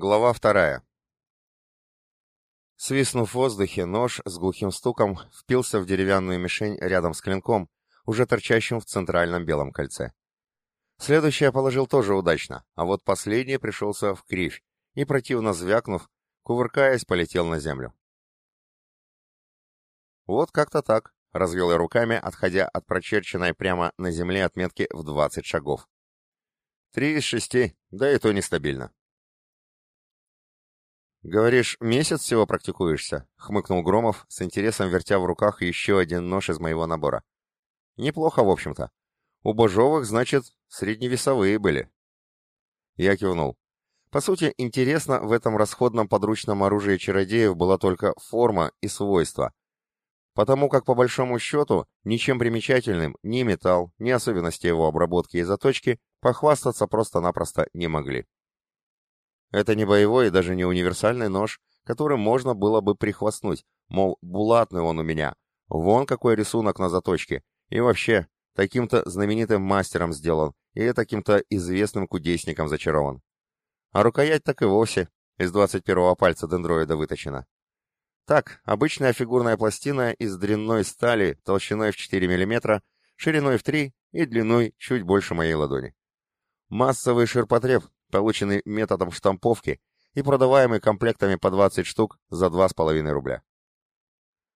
Глава вторая. Свистнув в воздухе, нож с глухим стуком впился в деревянную мишень рядом с клинком, уже торчащим в центральном белом кольце. Следующий я положил тоже удачно, а вот последний пришелся в кривь и, противно звякнув, кувыркаясь, полетел на землю. Вот как-то так, развел я руками, отходя от прочерченной прямо на земле отметки в 20 шагов. Три из шести, да и то нестабильно. «Говоришь, месяц всего практикуешься?» — хмыкнул Громов, с интересом вертя в руках еще один нож из моего набора. «Неплохо, в общем-то. У Божовых, значит, средневесовые были». Я кивнул. По сути, интересно, в этом расходном подручном оружии чародеев была только форма и свойства. Потому как, по большому счету, ничем примечательным ни металл, ни особенности его обработки и заточки похвастаться просто-напросто не могли. Это не боевой и даже не универсальный нож, которым можно было бы прихвастнуть, мол, булатный он у меня, вон какой рисунок на заточке, и вообще, таким-то знаменитым мастером сделан, и таким-то известным кудесником зачарован. А рукоять так и вовсе из 21-го пальца дендроида выточена. Так, обычная фигурная пластина из дрянной стали толщиной в 4 мм, шириной в 3 и длиной чуть больше моей ладони. Массовый ширпотреб, полученный методом штамповки и продаваемый комплектами по 20 штук за 2,5 рубля.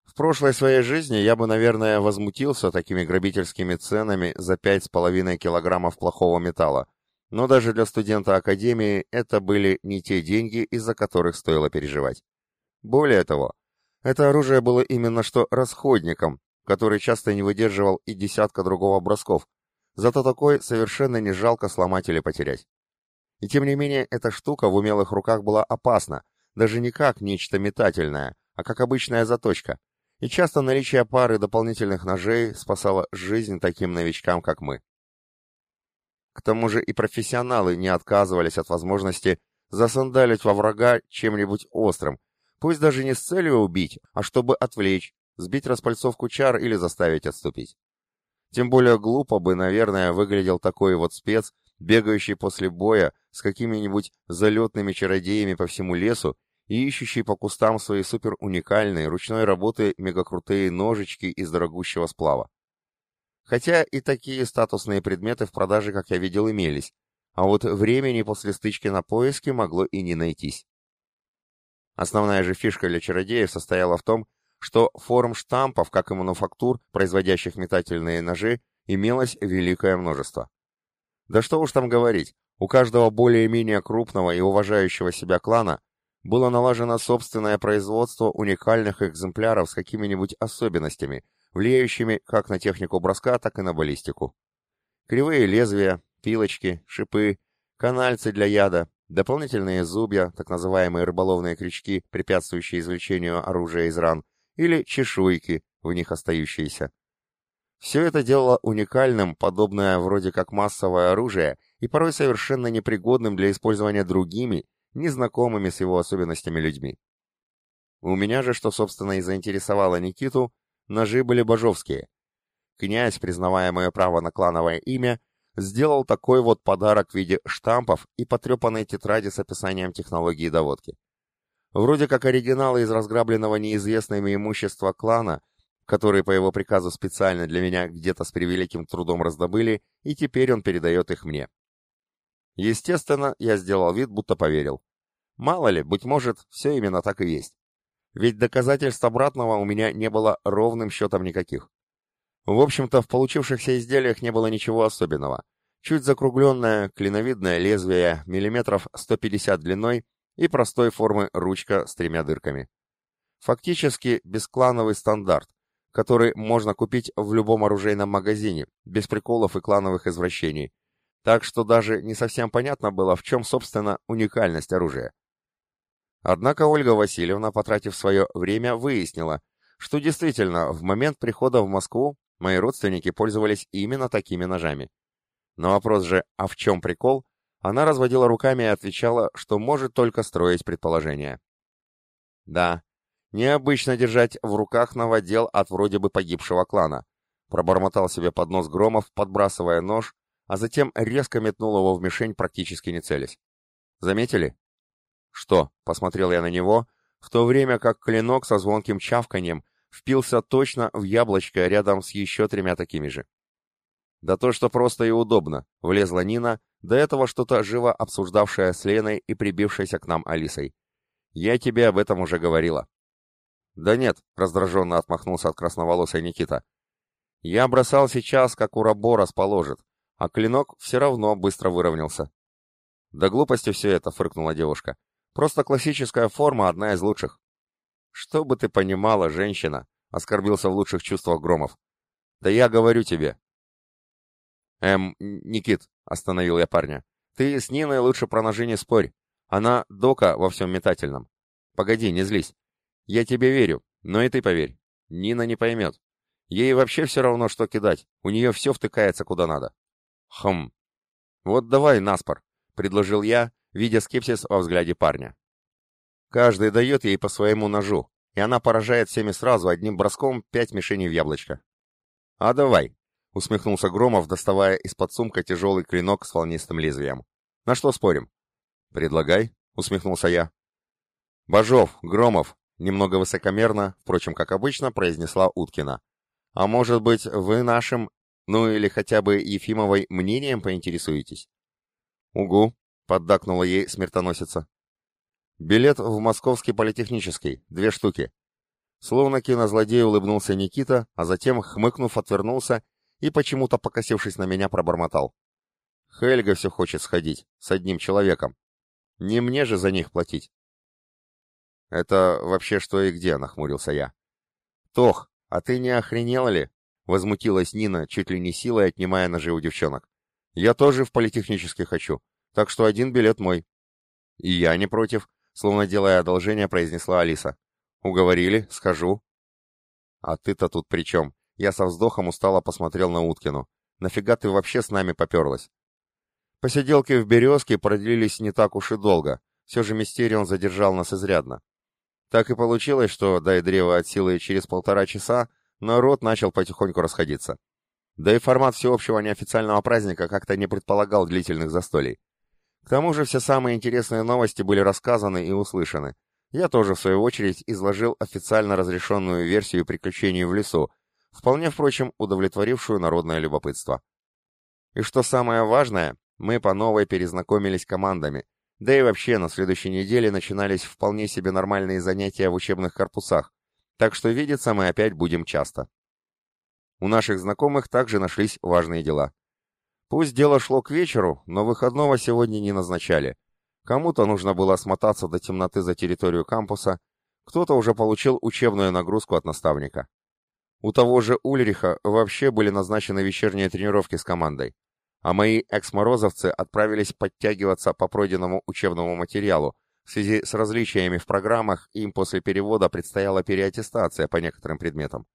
В прошлой своей жизни я бы, наверное, возмутился такими грабительскими ценами за 5,5 килограммов плохого металла, но даже для студента академии это были не те деньги, из-за которых стоило переживать. Более того, это оружие было именно что расходником, который часто не выдерживал и десятка другого бросков, зато такой совершенно не жалко сломать или потерять. И тем не менее, эта штука в умелых руках была опасна, даже не как нечто метательное, а как обычная заточка. И часто наличие пары дополнительных ножей спасало жизнь таким новичкам, как мы. К тому же и профессионалы не отказывались от возможности засандалить во врага чем-нибудь острым, пусть даже не с целью убить, а чтобы отвлечь, сбить распальцовку чар или заставить отступить. Тем более глупо бы, наверное, выглядел такой вот спец, бегающий после боя с какими-нибудь залетными чародеями по всему лесу и ищущий по кустам свои супер уникальные ручной работы мегакрутые ножички из дорогущего сплава. Хотя и такие статусные предметы в продаже, как я видел, имелись, а вот времени после стычки на поиски могло и не найтись. Основная же фишка для чародеев состояла в том, что форм штампов, как и мануфактур, производящих метательные ножи, имелось великое множество. Да что уж там говорить, у каждого более-менее крупного и уважающего себя клана было налажено собственное производство уникальных экземпляров с какими-нибудь особенностями, влияющими как на технику броска, так и на баллистику. Кривые лезвия, пилочки, шипы, канальцы для яда, дополнительные зубья, так называемые рыболовные крючки, препятствующие извлечению оружия из ран, или чешуйки, в них остающиеся. Все это делало уникальным, подобное вроде как массовое оружие, и порой совершенно непригодным для использования другими, незнакомыми с его особенностями людьми. У меня же, что собственно и заинтересовало Никиту, ножи были божовские. Князь, признавая мое право на клановое имя, сделал такой вот подарок в виде штампов и потрепанной тетради с описанием технологии доводки. Вроде как оригиналы из разграбленного неизвестными имущества клана, которые по его приказу специально для меня где-то с превеликим трудом раздобыли, и теперь он передает их мне. Естественно, я сделал вид, будто поверил. Мало ли, быть может, все именно так и есть. Ведь доказательств обратного у меня не было ровным счетом никаких. В общем-то, в получившихся изделиях не было ничего особенного. Чуть закругленное, клиновидное лезвие, миллиметров 150 длиной и простой формы ручка с тремя дырками. Фактически бесклановый стандарт, который можно купить в любом оружейном магазине, без приколов и клановых извращений. Так что даже не совсем понятно было, в чем, собственно, уникальность оружия. Однако Ольга Васильевна, потратив свое время, выяснила, что действительно в момент прихода в Москву мои родственники пользовались именно такими ножами. На вопрос же «а в чем прикол?» она разводила руками и отвечала, что может только строить предположения. Да, Необычно держать в руках новодел от вроде бы погибшего клана. Пробормотал себе под нос Громов, подбрасывая нож, а затем резко метнул его в мишень, практически не целясь. Заметили? «Что?» — посмотрел я на него, в то время как клинок со звонким чавканьем впился точно в яблочко рядом с еще тремя такими же. «Да то, что просто и удобно», — влезла Нина, до этого что-то живо обсуждавшая с Леной и прибившаяся к нам Алисой. «Я тебе об этом уже говорила». «Да нет», — раздраженно отмахнулся от красноволосой Никита. «Я бросал сейчас, как у Рабора положит, а клинок все равно быстро выровнялся». «Да глупости все это», — фыркнула девушка. «Просто классическая форма одна из лучших». «Что бы ты понимала, женщина», — оскорбился в лучших чувствах Громов. «Да я говорю тебе». «Эм, Никит», — остановил я парня, — «ты с Ниной лучше про ножи не спорь. Она дока во всем метательном. Погоди, не злись. Я тебе верю, но и ты поверь. Нина не поймет. Ей вообще все равно, что кидать. У нее все втыкается куда надо. Хм. Вот давай наспор, предложил я, видя скепсис во взгляде парня. Каждый дает ей по своему ножу, и она поражает всеми сразу одним броском пять мишеней в яблочко. А давай, усмехнулся Громов, доставая из-под сумка тяжелый клинок с волнистым лезвием. На что спорим? Предлагай, усмехнулся я. Бажов, Громов, Немного высокомерно, впрочем, как обычно, произнесла Уткина. «А может быть, вы нашим, ну или хотя бы Ефимовой мнением поинтересуетесь?» «Угу», — поддакнула ей смертоносица. «Билет в Московский политехнический, две штуки». Словно кинозлодей улыбнулся Никита, а затем, хмыкнув, отвернулся и, почему-то покосившись на меня, пробормотал. «Хельга все хочет сходить, с одним человеком. Не мне же за них платить». «Это вообще что и где?» — нахмурился я. «Тох, а ты не охренела ли?» — возмутилась Нина, чуть ли не силой отнимая ножи у девчонок. «Я тоже в политехнический хочу, так что один билет мой». «И я не против», — словно делая одолжение, произнесла Алиса. «Уговорили, скажу». «А ты-то тут при чем?» Я со вздохом устало посмотрел на Уткину. «Нафига ты вообще с нами поперлась?» Посиделки в «Березке» продлились не так уж и долго. Все же Мистерион задержал нас изрядно. Так и получилось, что, дай древо от силы через полтора часа, народ начал потихоньку расходиться. Да и формат всеобщего неофициального праздника как-то не предполагал длительных застолий. К тому же все самые интересные новости были рассказаны и услышаны. Я тоже, в свою очередь, изложил официально разрешенную версию приключений в лесу, вполне, впрочем, удовлетворившую народное любопытство. И что самое важное, мы по новой перезнакомились командами, да и вообще, на следующей неделе начинались вполне себе нормальные занятия в учебных корпусах, так что видеться мы опять будем часто. У наших знакомых также нашлись важные дела. Пусть дело шло к вечеру, но выходного сегодня не назначали. Кому-то нужно было смотаться до темноты за территорию кампуса, кто-то уже получил учебную нагрузку от наставника. У того же Ульриха вообще были назначены вечерние тренировки с командой а мои экс-морозовцы отправились подтягиваться по пройденному учебному материалу. В связи с различиями в программах им после перевода предстояла переаттестация по некоторым предметам.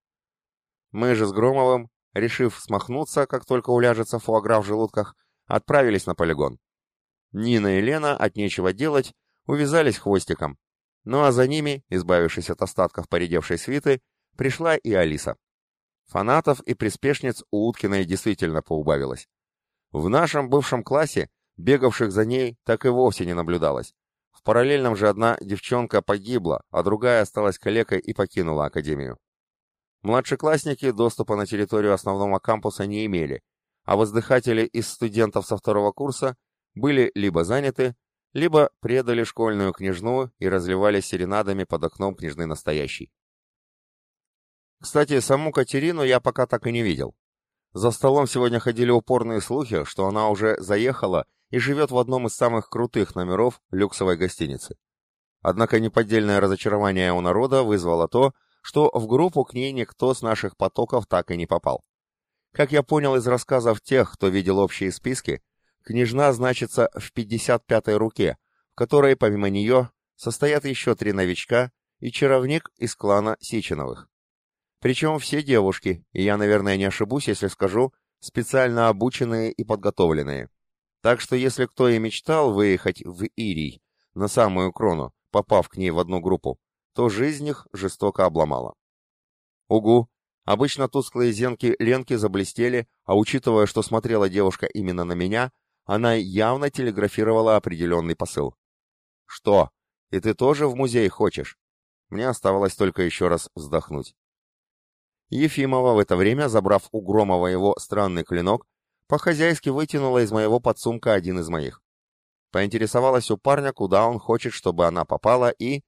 Мы же с Громовым, решив смахнуться, как только уляжется фуагра в желудках, отправились на полигон. Нина и Лена от нечего делать увязались хвостиком. Ну а за ними, избавившись от остатков поредевшей свиты, пришла и Алиса. Фанатов и приспешниц у Уткиной действительно поубавилось. В нашем бывшем классе бегавших за ней так и вовсе не наблюдалось. В параллельном же одна девчонка погибла, а другая осталась калекой и покинула академию. Младшеклассники доступа на территорию основного кампуса не имели, а воздыхатели из студентов со второго курса были либо заняты, либо предали школьную княжну и разливались серенадами под окном княжны настоящей. Кстати, саму Катерину я пока так и не видел. За столом сегодня ходили упорные слухи, что она уже заехала и живет в одном из самых крутых номеров люксовой гостиницы. Однако неподдельное разочарование у народа вызвало то, что в группу к ней никто с наших потоков так и не попал. Как я понял из рассказов тех, кто видел общие списки, княжна значится в 55-й руке, в которой помимо нее состоят еще три новичка и чаровник из клана Сичиновых. Причем все девушки, и я, наверное, не ошибусь, если скажу, специально обученные и подготовленные. Так что если кто и мечтал выехать в Ирий, на самую крону, попав к ней в одну группу, то жизнь их жестоко обломала. Угу, обычно тусклые зенки Ленки заблестели, а учитывая, что смотрела девушка именно на меня, она явно телеграфировала определенный посыл. «Что?» И ты тоже в музей хочешь?» Мне оставалось только еще раз вздохнуть. Ефимова в это время, забрав у Громова его странный клинок, по-хозяйски вытянула из моего подсумка один из моих. Поинтересовалась у парня, куда он хочет, чтобы она попала, и...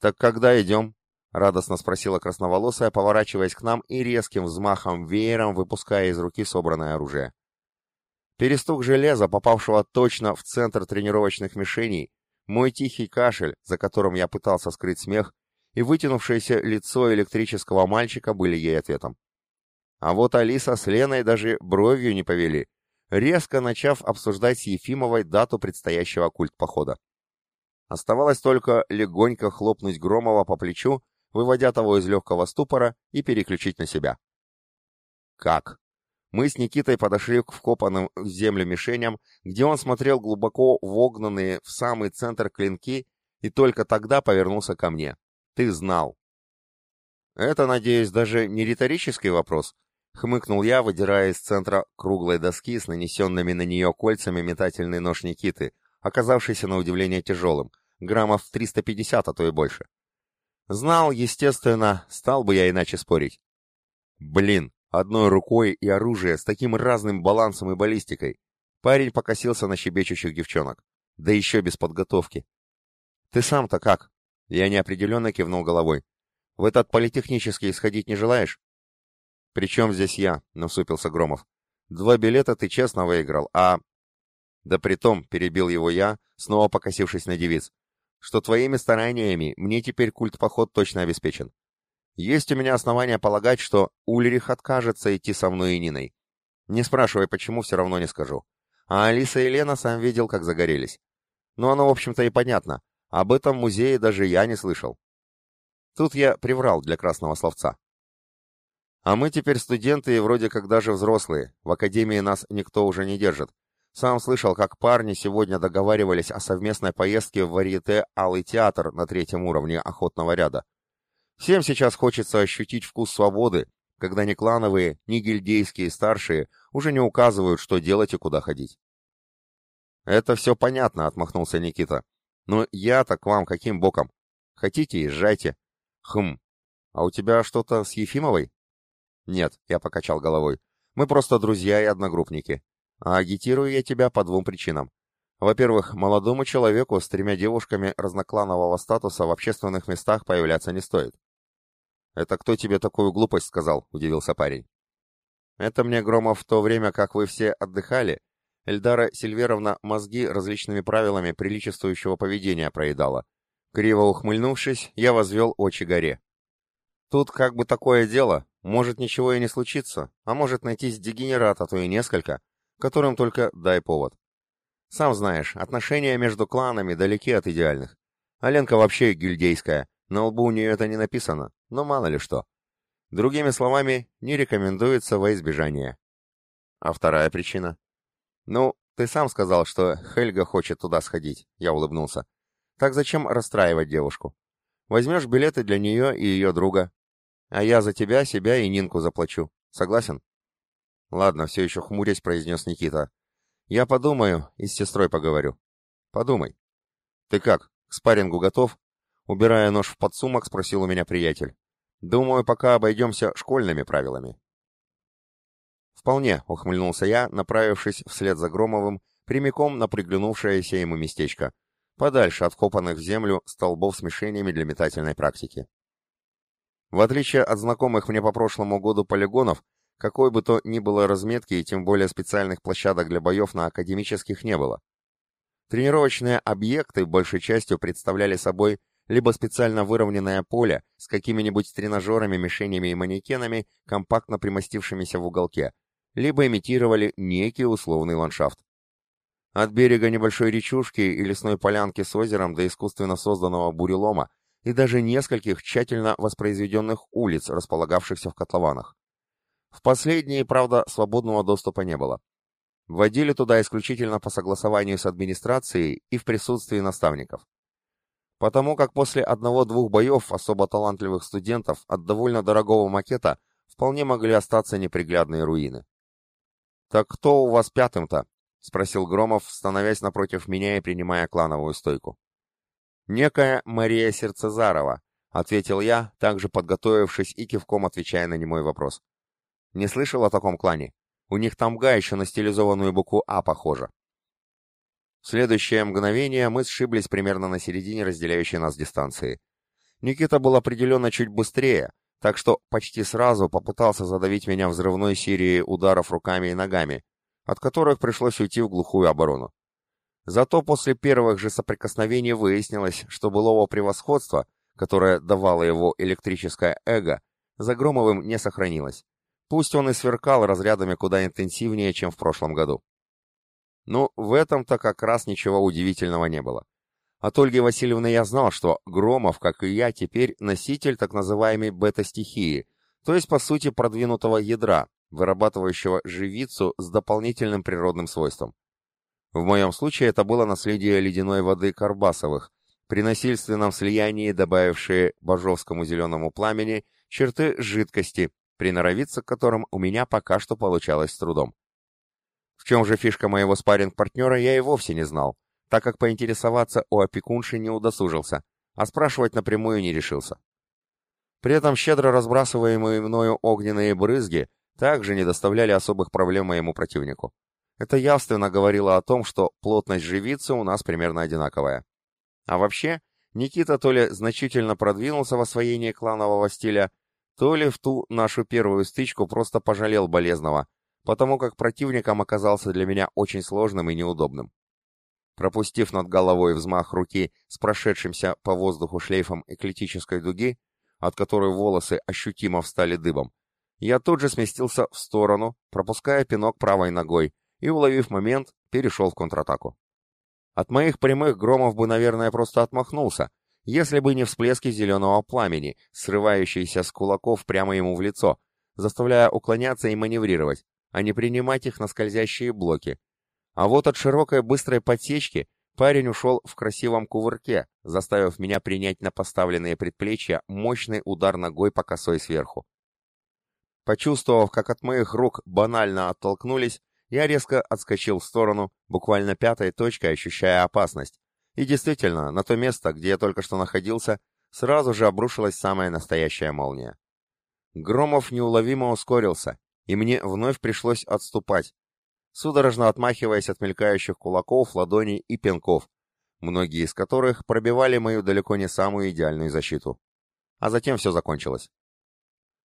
«Так когда идем?» — радостно спросила красноволосая, поворачиваясь к нам и резким взмахом веером выпуская из руки собранное оружие. Перестук железа, попавшего точно в центр тренировочных мишеней, мой тихий кашель, за которым я пытался скрыть смех, и вытянувшееся лицо электрического мальчика были ей ответом. А вот Алиса с Леной даже бровью не повели, резко начав обсуждать с Ефимовой дату предстоящего культпохода. Оставалось только легонько хлопнуть Громова по плечу, выводя того из легкого ступора и переключить на себя. Как? Мы с Никитой подошли к вкопанным в землю мишеням, где он смотрел глубоко вогнанные в самый центр клинки и только тогда повернулся ко мне. Ты знал. Это, надеюсь, даже не риторический вопрос, хмыкнул я, выдирая из центра круглой доски с нанесенными на нее кольцами метательный нож Никиты, оказавшийся на удивление тяжелым, граммов 350, а то и больше. Знал, естественно, стал бы я иначе спорить. Блин, Одной рукой и оружие с таким разным балансом и баллистикой. Парень покосился на щебечущих девчонок. Да еще без подготовки. «Ты сам-то как?» Я неопределенно кивнул головой. «В этот политехнический сходить не желаешь?» «При чем здесь я?» — насупился Громов. «Два билета ты честно выиграл, а...» «Да притом», — перебил его я, снова покосившись на девиц, «что твоими стараниями мне теперь культ-поход точно обеспечен. Есть у меня основания полагать, что Ульрих откажется идти со мной и Ниной. Не спрашивай, почему, все равно не скажу. А Алиса и Лена сам видел, как загорелись. Но оно, в общем-то, и понятно. Об этом музее даже я не слышал. Тут я приврал для красного словца. А мы теперь студенты и вроде как даже взрослые. В академии нас никто уже не держит. Сам слышал, как парни сегодня договаривались о совместной поездке в варьете «Алый театр» на третьем уровне охотного ряда. Всем сейчас хочется ощутить вкус свободы, когда ни клановые, ни гильдейские старшие уже не указывают, что делать и куда ходить. «Это все понятно», — отмахнулся Никита. «Но я-то к вам каким боком? Хотите, езжайте». «Хм, а у тебя что-то с Ефимовой?» «Нет», — я покачал головой. «Мы просто друзья и одногруппники. А агитирую я тебя по двум причинам. Во-первых, молодому человеку с тремя девушками разнокланового статуса в общественных местах появляться не стоит. «Это кто тебе такую глупость сказал?» — удивился парень. «Это мне, Громов, в то время, как вы все отдыхали, Эльдара Сильверовна мозги различными правилами приличествующего поведения проедала. Криво ухмыльнувшись, я возвел очи горе. Тут как бы такое дело, может ничего и не случиться, а может найтись дегенерат, а то и несколько, которым только дай повод. Сам знаешь, отношения между кланами далеки от идеальных. Аленка вообще гильдейская, на лбу у нее это не написано, но мало ли что. Другими словами, не рекомендуется во избежание. А вторая причина? Ну, ты сам сказал, что Хельга хочет туда сходить, я улыбнулся. Так зачем расстраивать девушку? Возьмешь билеты для нее и ее друга. А я за тебя, себя и Нинку заплачу. Согласен? Ладно, все еще хмурясь, произнес Никита. Я подумаю и с сестрой поговорю. Подумай. Ты как, к спаррингу готов? Убирая нож в подсумок, спросил у меня приятель. «Думаю, пока обойдемся школьными правилами». «Вполне», — ухмыльнулся я, направившись вслед за Громовым, прямиком на приглянувшееся ему местечко, подальше от вкопанных в землю столбов с мишенями для метательной практики. В отличие от знакомых мне по прошлому году полигонов, какой бы то ни было разметки и тем более специальных площадок для боев на академических не было. Тренировочные объекты большей частью представляли собой либо специально выровненное поле с какими-нибудь тренажерами, мишенями и манекенами, компактно примостившимися в уголке, либо имитировали некий условный ландшафт. От берега небольшой речушки и лесной полянки с озером до искусственно созданного бурелома и даже нескольких тщательно воспроизведенных улиц, располагавшихся в котлованах. В последние, правда, свободного доступа не было. Вводили туда исключительно по согласованию с администрацией и в присутствии наставников потому как после одного-двух боев особо талантливых студентов от довольно дорогого макета вполне могли остаться неприглядные руины. «Так кто у вас пятым-то?» — спросил Громов, становясь напротив меня и принимая клановую стойку. «Некая Мария Сердцезарова», — ответил я, также подготовившись и кивком отвечая на немой вопрос. «Не слышал о таком клане? У них тамга еще на стилизованную букву «А» похожа». В следующее мгновение мы сшиблись примерно на середине разделяющей нас дистанции. Никита был определенно чуть быстрее, так что почти сразу попытался задавить меня взрывной серией ударов руками и ногами, от которых пришлось уйти в глухую оборону. Зато после первых же соприкосновений выяснилось, что былого превосходства, которое давало его электрическое эго, за Громовым не сохранилось. Пусть он и сверкал разрядами куда интенсивнее, чем в прошлом году. Ну, в этом-то как раз ничего удивительного не было. От Ольги Васильевны я знал, что Громов, как и я, теперь носитель так называемой бета-стихии, то есть, по сути, продвинутого ядра, вырабатывающего живицу с дополнительным природным свойством. В моем случае это было наследие ледяной воды Карбасовых, при насильственном слиянии добавившие божовскому зеленому пламени черты жидкости, приноровиться к которым у меня пока что получалось с трудом. В чем же фишка моего спарринг-партнера, я и вовсе не знал, так как поинтересоваться у опекунши не удосужился, а спрашивать напрямую не решился. При этом щедро разбрасываемые мною огненные брызги также не доставляли особых проблем моему противнику. Это явственно говорило о том, что плотность живицы у нас примерно одинаковая. А вообще, Никита то ли значительно продвинулся в освоении кланового стиля, то ли в ту нашу первую стычку просто пожалел болезного, потому как противником оказался для меня очень сложным и неудобным. Пропустив над головой взмах руки с прошедшимся по воздуху шлейфом эклетической дуги, от которой волосы ощутимо встали дыбом, я тут же сместился в сторону, пропуская пинок правой ногой, и, уловив момент, перешел в контратаку. От моих прямых громов бы, наверное, просто отмахнулся, если бы не всплески зеленого пламени, срывающиеся с кулаков прямо ему в лицо, заставляя уклоняться и маневрировать, а не принимать их на скользящие блоки. А вот от широкой быстрой подсечки парень ушел в красивом кувырке, заставив меня принять на поставленные предплечья мощный удар ногой по косой сверху. Почувствовав, как от моих рук банально оттолкнулись, я резко отскочил в сторону, буквально пятой точкой ощущая опасность. И действительно, на то место, где я только что находился, сразу же обрушилась самая настоящая молния. Громов неуловимо ускорился, и мне вновь пришлось отступать, судорожно отмахиваясь от мелькающих кулаков, ладоней и пинков, многие из которых пробивали мою далеко не самую идеальную защиту. А затем все закончилось.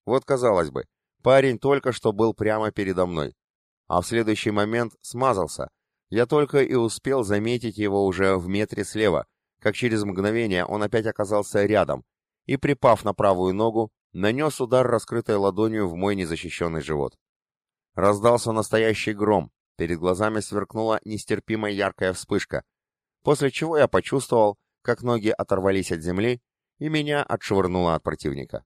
Вот казалось бы, парень только что был прямо передо мной, а в следующий момент смазался. Я только и успел заметить его уже в метре слева, как через мгновение он опять оказался рядом и, припав на правую ногу, нанес удар раскрытой ладонью в мой незащищенный живот. Раздался настоящий гром, перед глазами сверкнула нестерпимо яркая вспышка, после чего я почувствовал, как ноги оторвались от земли, и меня отшвырнуло от противника.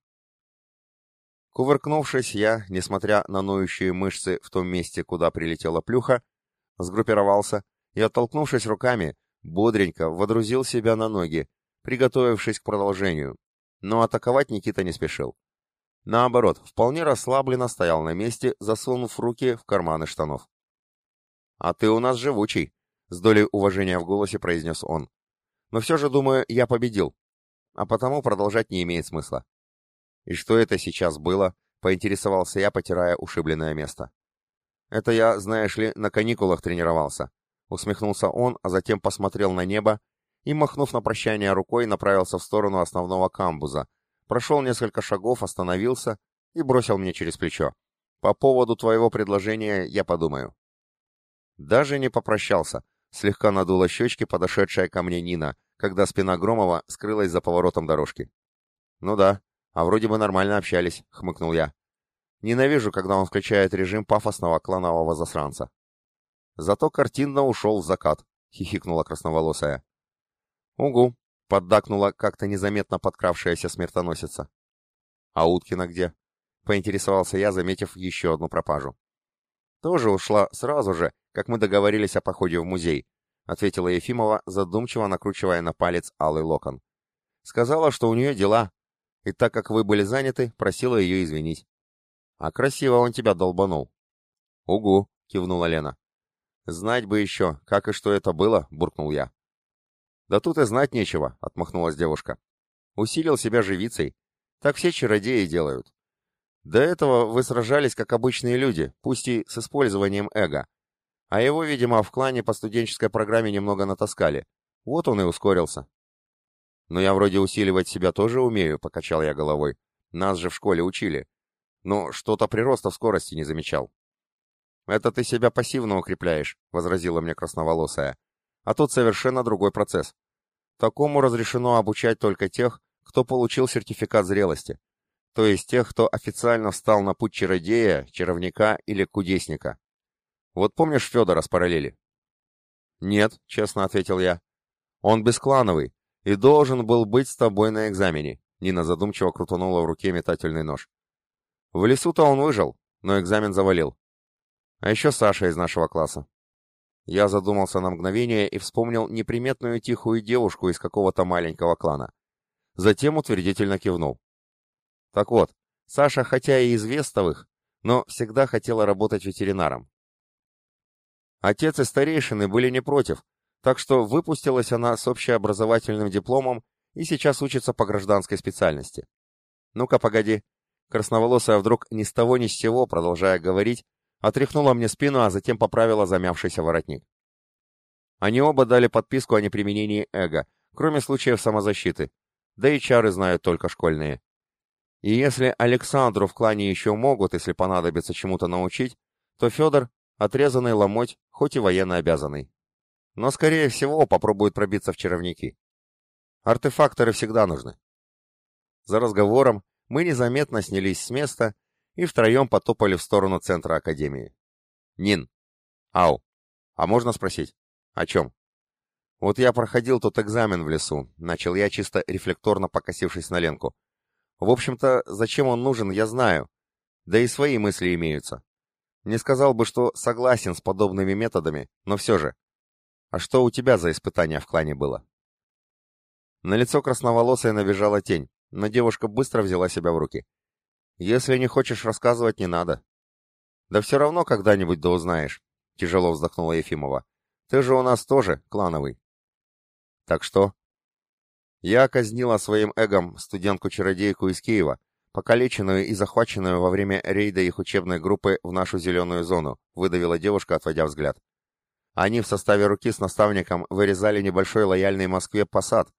Кувыркнувшись, я, несмотря на ноющие мышцы в том месте, куда прилетела плюха, сгруппировался и, оттолкнувшись руками, бодренько водрузил себя на ноги, приготовившись к продолжению. Но атаковать Никита не спешил. Наоборот, вполне расслабленно стоял на месте, засунув руки в карманы штанов. «А ты у нас живучий», — с долей уважения в голосе произнес он. «Но все же, думаю, я победил, а потому продолжать не имеет смысла. «И что это сейчас было?» — поинтересовался я, потирая ушибленное место. «Это я, знаешь ли, на каникулах тренировался», — усмехнулся он, а затем посмотрел на небо и, махнув на прощание рукой, направился в сторону основного камбуза, прошел несколько шагов, остановился и бросил мне через плечо. «По поводу твоего предложения я подумаю». Даже не попрощался, слегка надула щечки подошедшая ко мне Нина, когда спина Громова скрылась за поворотом дорожки. «Ну да, а вроде бы нормально общались, хмыкнул я. Ненавижу, когда он включает режим пафосного кланового засранца. Зато картинно ушел в закат, хихикнула красноволосая. Угу, поддакнула как-то незаметно подкравшаяся смертоносица. А Уткина где? Поинтересовался я, заметив еще одну пропажу. Тоже ушла сразу же, как мы договорились о походе в музей, ответила Ефимова, задумчиво накручивая на палец алый локон. Сказала, что у нее дела, и так как вы были заняты, просила ее извинить. А красиво он тебя долбанул. Угу, кивнула Лена. Знать бы еще, как и что это было, буркнул я. «Да тут и знать нечего», — отмахнулась девушка. «Усилил себя живицей. Так все чародеи делают. До этого вы сражались как обычные люди, пусть и с использованием эго. А его, видимо, в клане по студенческой программе немного натаскали. Вот он и ускорился. Но я вроде усиливать себя тоже умею, покачал я головой. Нас же в школе учили. Но что-то прироста в скорости не замечал. Это ты себя пассивно укрепляешь, возразила мне красноволосая. А тут совершенно другой процесс. Такому разрешено обучать только тех, кто получил сертификат зрелости то есть тех, кто официально встал на путь чародея, чаровника или кудесника. Вот помнишь Федора с параллели? Нет, честно ответил я. Он бесклановый и должен был быть с тобой на экзамене. Нина задумчиво крутанула в руке метательный нож. В лесу-то он выжил, но экзамен завалил. А еще Саша из нашего класса. Я задумался на мгновение и вспомнил неприметную тихую девушку из какого-то маленького клана. Затем утвердительно кивнул. Так вот, Саша хотя и из Вестовых, но всегда хотела работать ветеринаром. Отец и старейшины были не против, так что выпустилась она с общеобразовательным дипломом и сейчас учится по гражданской специальности. Ну-ка, погоди. Красноволосая вдруг ни с того ни с сего, продолжая говорить, отряхнула мне спину, а затем поправила замявшийся воротник. Они оба дали подписку о неприменении эго, кроме случаев самозащиты. Да и чары знают только школьные. И если Александру в клане еще могут, если понадобится чему-то научить, то Федор — отрезанный ломоть, хоть и военно обязанный. Но, скорее всего, попробует пробиться в чаровники. Артефакторы всегда нужны. За разговором мы незаметно снялись с места и втроем потопали в сторону центра Академии. «Нин!» «Ау! А можно спросить?» «О чем?» «Вот я проходил тут экзамен в лесу», — начал я, чисто рефлекторно покосившись на Ленку. В общем-то, зачем он нужен, я знаю. Да и свои мысли имеются. Не сказал бы, что согласен с подобными методами, но все же. А что у тебя за испытание в клане было? На лицо красноволосой набежала тень, но девушка быстро взяла себя в руки. Если не хочешь рассказывать, не надо. Да все равно когда-нибудь да узнаешь, тяжело вздохнула Ефимова. Ты же у нас тоже клановый. Так что, я казнила своим эгом студентку-чародейку из Киева, покалеченную и захваченную во время рейда их учебной группы в нашу зеленую зону, выдавила девушка, отводя взгляд. Они в составе руки с наставником вырезали небольшой лояльный Москве посад,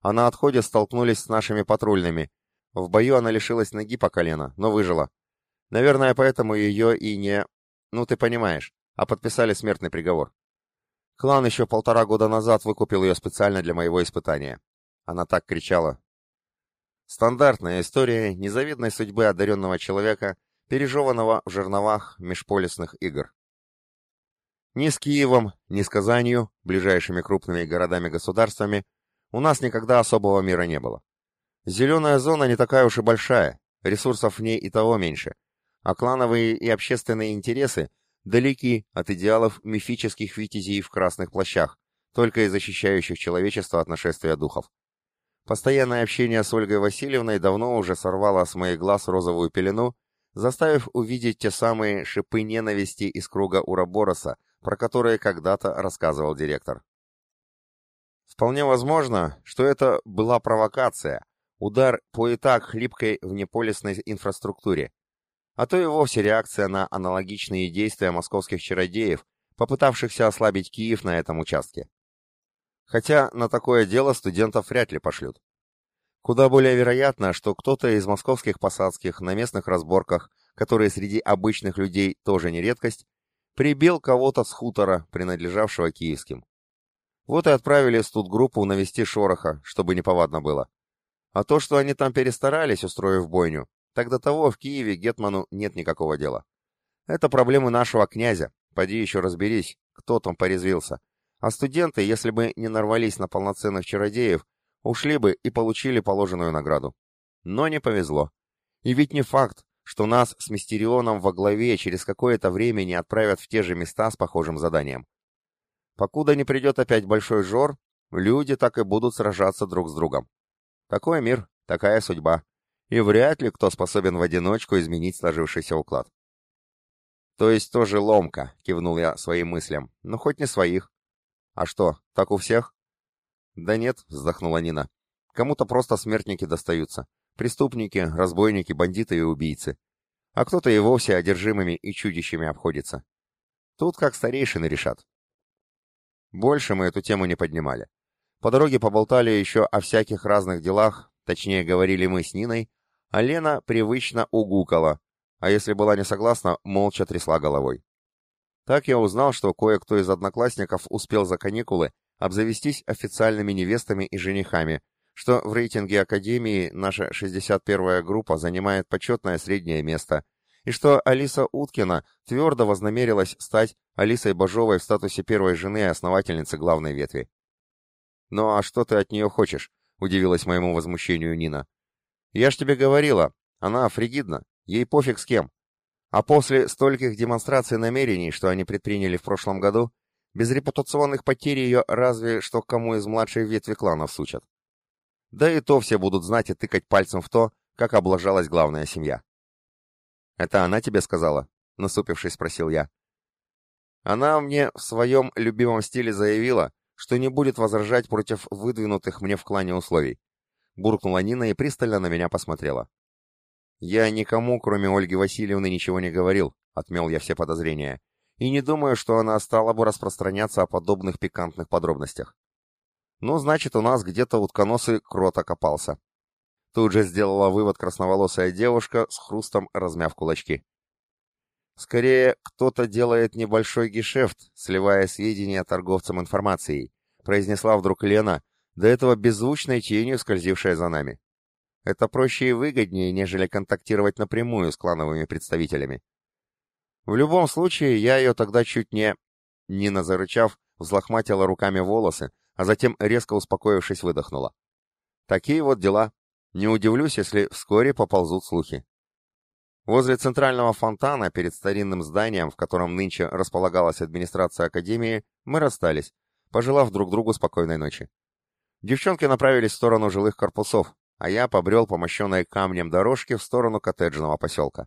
а на отходе столкнулись с нашими патрульными. В бою она лишилась ноги по колено, но выжила. Наверное, поэтому ее и не... Ну, ты понимаешь, а подписали смертный приговор. Клан еще полтора года назад выкупил ее специально для моего испытания. Она так кричала. Стандартная история незавидной судьбы одаренного человека, пережеванного в жерновах межполисных игр. Ни с Киевом, ни с Казанью, ближайшими крупными городами-государствами, у нас никогда особого мира не было. Зеленая зона не такая уж и большая, ресурсов в ней и того меньше, а клановые и общественные интересы далеки от идеалов мифических витязей в красных плащах, только и защищающих человечество от нашествия духов. Постоянное общение с Ольгой Васильевной давно уже сорвало с моих глаз розовую пелену, заставив увидеть те самые шипы ненависти из круга Урабороса, про которые когда-то рассказывал директор. Вполне возможно, что это была провокация, удар по и так хлипкой внеполисной инфраструктуре, а то и вовсе реакция на аналогичные действия московских чародеев, попытавшихся ослабить Киев на этом участке. Хотя на такое дело студентов вряд ли пошлют. Куда более вероятно, что кто-то из московских посадских на местных разборках, которые среди обычных людей тоже не редкость, прибил кого-то с хутора, принадлежавшего киевским. Вот и отправили студгруппу навести шороха, чтобы неповадно было. А то, что они там перестарались, устроив бойню, так до того в Киеве Гетману нет никакого дела. Это проблемы нашего князя, поди еще разберись, кто там порезвился. А студенты, если бы не нарвались на полноценных чародеев, ушли бы и получили положенную награду. Но не повезло. И ведь не факт, что нас с Мистерионом во главе через какое-то время не отправят в те же места с похожим заданием. Покуда не придет опять большой жор, люди так и будут сражаться друг с другом. Такой мир, такая судьба. И вряд ли кто способен в одиночку изменить сложившийся уклад. То есть тоже ломка, кивнул я своим мыслям, но хоть не своих. А что, так у всех? «Да нет», — вздохнула Нина. «Кому-то просто смертники достаются. Преступники, разбойники, бандиты и убийцы. А кто-то и вовсе одержимыми и чудищами обходится. Тут как старейшины решат». Больше мы эту тему не поднимали. По дороге поболтали еще о всяких разных делах, точнее говорили мы с Ниной, а Лена привычно угукала, а если была не согласна, молча трясла головой. Так я узнал, что кое-кто из одноклассников успел за каникулы обзавестись официальными невестами и женихами, что в рейтинге Академии наша 61-я группа занимает почетное среднее место, и что Алиса Уткина твердо вознамерилась стать Алисой Бажовой в статусе первой жены и основательницы главной ветви. «Ну а что ты от нее хочешь?» — удивилась моему возмущению Нина. «Я ж тебе говорила, она фригидна, ей пофиг с кем. А после стольких демонстраций намерений, что они предприняли в прошлом году, без репутационных потерь ее разве что кому из младшей ветви кланов сучат. Да и то все будут знать и тыкать пальцем в то, как облажалась главная семья. «Это она тебе сказала?» — насупившись, спросил я. Она мне в своем любимом стиле заявила, что не будет возражать против выдвинутых мне в клане условий. Буркнула Нина и пристально на меня посмотрела. «Я никому, кроме Ольги Васильевны, ничего не говорил», — отмел я все подозрения и не думаю, что она стала бы распространяться о подобных пикантных подробностях. Ну, значит, у нас где-то утконосый крот окопался. Тут же сделала вывод красноволосая девушка, с хрустом размяв кулачки. Скорее, кто-то делает небольшой гешефт, сливая сведения торговцам информацией, произнесла вдруг Лена, до этого беззвучной тенью скользившая за нами. Это проще и выгоднее, нежели контактировать напрямую с клановыми представителями. В любом случае, я ее тогда чуть не... Нина, зарычав, взлохматила руками волосы, а затем, резко успокоившись, выдохнула. Такие вот дела. Не удивлюсь, если вскоре поползут слухи. Возле центрального фонтана, перед старинным зданием, в котором нынче располагалась администрация Академии, мы расстались, пожелав друг другу спокойной ночи. Девчонки направились в сторону жилых корпусов, а я побрел по мощенной камнем дорожке в сторону коттеджного поселка.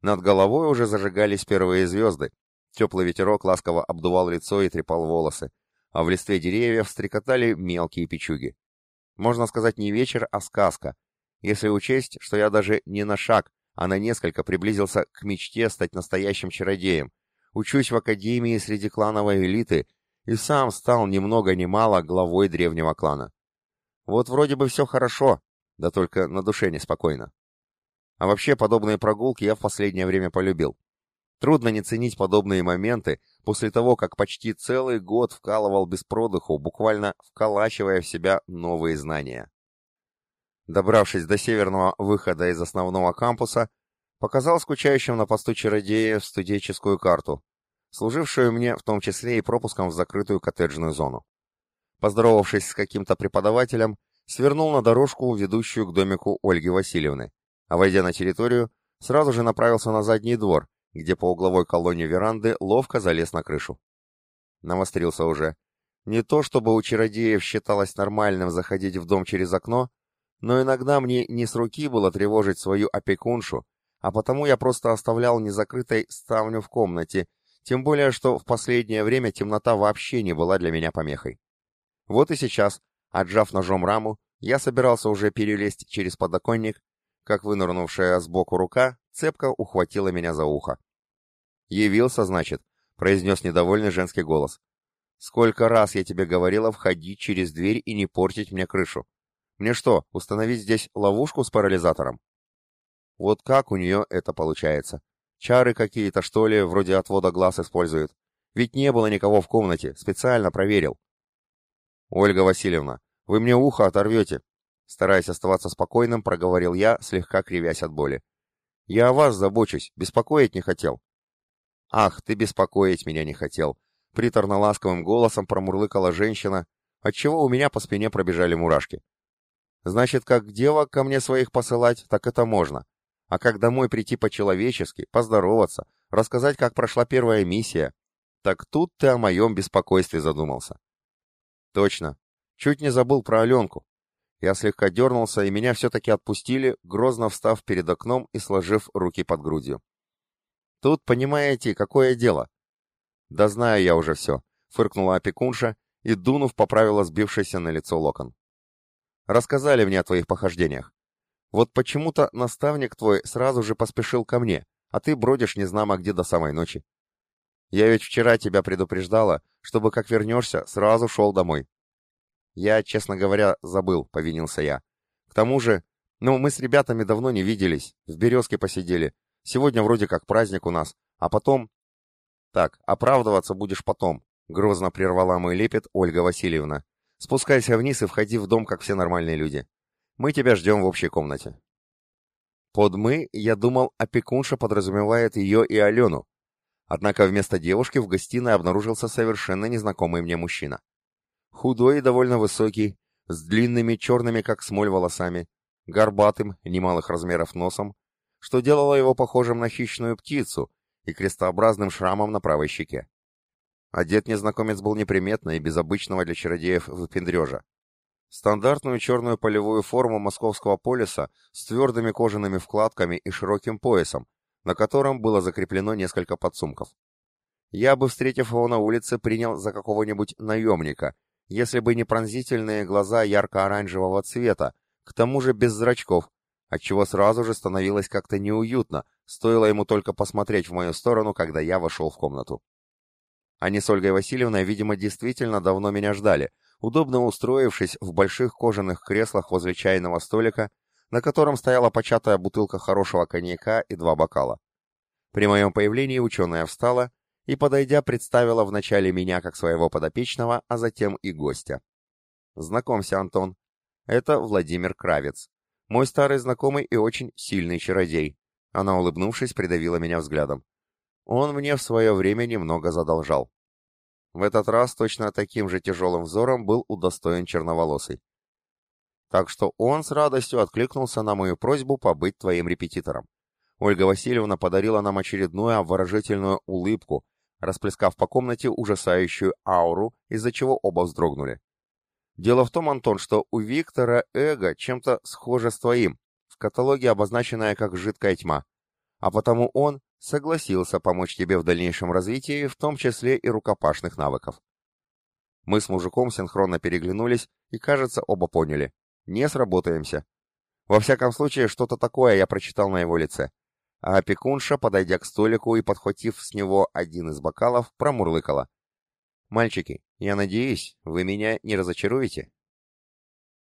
Над головой уже зажигались первые звезды. Теплый ветерок ласково обдувал лицо и трепал волосы, а в листве деревьев стрекотали мелкие печуги. Можно сказать, не вечер, а сказка, если учесть, что я даже не на шаг, а несколько приблизился к мечте стать настоящим чародеем, учусь в академии среди клановой элиты и сам стал ни много ни мало главой древнего клана. Вот вроде бы все хорошо, да только на душе неспокойно. А вообще, подобные прогулки я в последнее время полюбил. Трудно не ценить подобные моменты после того, как почти целый год вкалывал без продыху, буквально вколачивая в себя новые знания. Добравшись до северного выхода из основного кампуса, показал скучающим на посту чародея студенческую карту, служившую мне в том числе и пропуском в закрытую коттеджную зону. Поздоровавшись с каким-то преподавателем, свернул на дорожку, ведущую к домику Ольги Васильевны а войдя на территорию, сразу же направился на задний двор, где по угловой колонне веранды ловко залез на крышу. Навострился уже. Не то чтобы у чародеев считалось нормальным заходить в дом через окно, но иногда мне не с руки было тревожить свою опекуншу, а потому я просто оставлял незакрытой ставню в комнате, тем более, что в последнее время темнота вообще не была для меня помехой. Вот и сейчас, отжав ножом раму, я собирался уже перелезть через подоконник, как вынырнувшая сбоку рука цепко ухватила меня за ухо. «Явился, значит», — произнес недовольный женский голос. «Сколько раз я тебе говорила входить через дверь и не портить мне крышу? Мне что, установить здесь ловушку с парализатором?» Вот как у нее это получается? Чары какие-то, что ли, вроде отвода глаз используют? Ведь не было никого в комнате, специально проверил. «Ольга Васильевна, вы мне ухо оторвете», Стараясь оставаться спокойным, проговорил я, слегка кривясь от боли. «Я о вас забочусь, беспокоить не хотел». «Ах, ты беспокоить меня не хотел!» Приторно-ласковым голосом промурлыкала женщина, отчего у меня по спине пробежали мурашки. «Значит, как девок ко мне своих посылать, так это можно. А как домой прийти по-человечески, поздороваться, рассказать, как прошла первая миссия, так тут ты о моем беспокойстве задумался». «Точно. Чуть не забыл про Аленку. Я слегка дернулся, и меня все-таки отпустили, грозно встав перед окном и сложив руки под грудью. Тут, понимаете, какое дело? Да знаю я уже все, фыркнула опекунша и, дунув, поправила сбившийся на лицо локон. «Рассказали мне о твоих похождениях. Вот почему-то наставник твой сразу же поспешил ко мне, а ты бродишь незнамо где до самой ночи. Я ведь вчера тебя предупреждала, чтобы, как вернешься, сразу шел домой. Я, честно говоря, забыл, повинился я. К тому же, ну, мы с ребятами давно не виделись, в «Березке» посидели. Сегодня вроде как праздник у нас, а потом... Так, оправдываться будешь потом, грозно прервала мой лепет Ольга Васильевна. Спускайся вниз и входи в дом, как все нормальные люди. Мы тебя ждем в общей комнате. Под «мы» я думал, опекунша подразумевает ее и Алену, Однако вместо девушки в гостиной обнаружился совершенно незнакомый мне мужчина. Худой и довольно высокий, с длинными черными как смоль волосами, горбатым, немалых размеров носом, что делало его похожим на хищную птицу и крестообразным шрамом на правой щеке. Одет незнакомец был неприметно и без обычного для чародеев выпендрежа. Стандартную черную полевую форму московского полиса с твердыми кожаными вкладками и широким поясом, на котором было закреплено несколько подсумков. Я бы, встретив его на улице, принял за какого-нибудь наемника, если бы не пронзительные глаза ярко-оранжевого цвета, к тому же без зрачков, отчего сразу же становилось как-то неуютно, стоило ему только посмотреть в мою сторону, когда я вошел в комнату. Они с Ольгой Васильевной, видимо, действительно давно меня ждали, удобно устроившись в больших кожаных креслах возле чайного столика на котором стояла початая бутылка хорошего коньяка и два бокала. При моем появлении ученая встала и, подойдя, представила вначале меня как своего подопечного, а затем и гостя. «Знакомься, Антон. Это Владимир Кравец. Мой старый знакомый и очень сильный чародей». Она, улыбнувшись, придавила меня взглядом. Он мне в свое время немного задолжал. В этот раз точно таким же тяжелым взором был удостоен черноволосый. Так что он с радостью откликнулся на мою просьбу побыть твоим репетитором. Ольга Васильевна подарила нам очередную обворожительную улыбку, расплескав по комнате ужасающую ауру, из-за чего оба вздрогнули. Дело в том, Антон, что у Виктора эго чем-то схоже с твоим, в каталоге обозначенное как «жидкая тьма», а потому он согласился помочь тебе в дальнейшем развитии, в том числе и рукопашных навыков. Мы с мужиком синхронно переглянулись и, кажется, оба поняли. Не сработаемся. Во всяком случае, что-то такое я прочитал на его лице. А опекунша, подойдя к столику и подхватив с него один из бокалов, промурлыкала. «Мальчики, я надеюсь, вы меня не разочаруете?»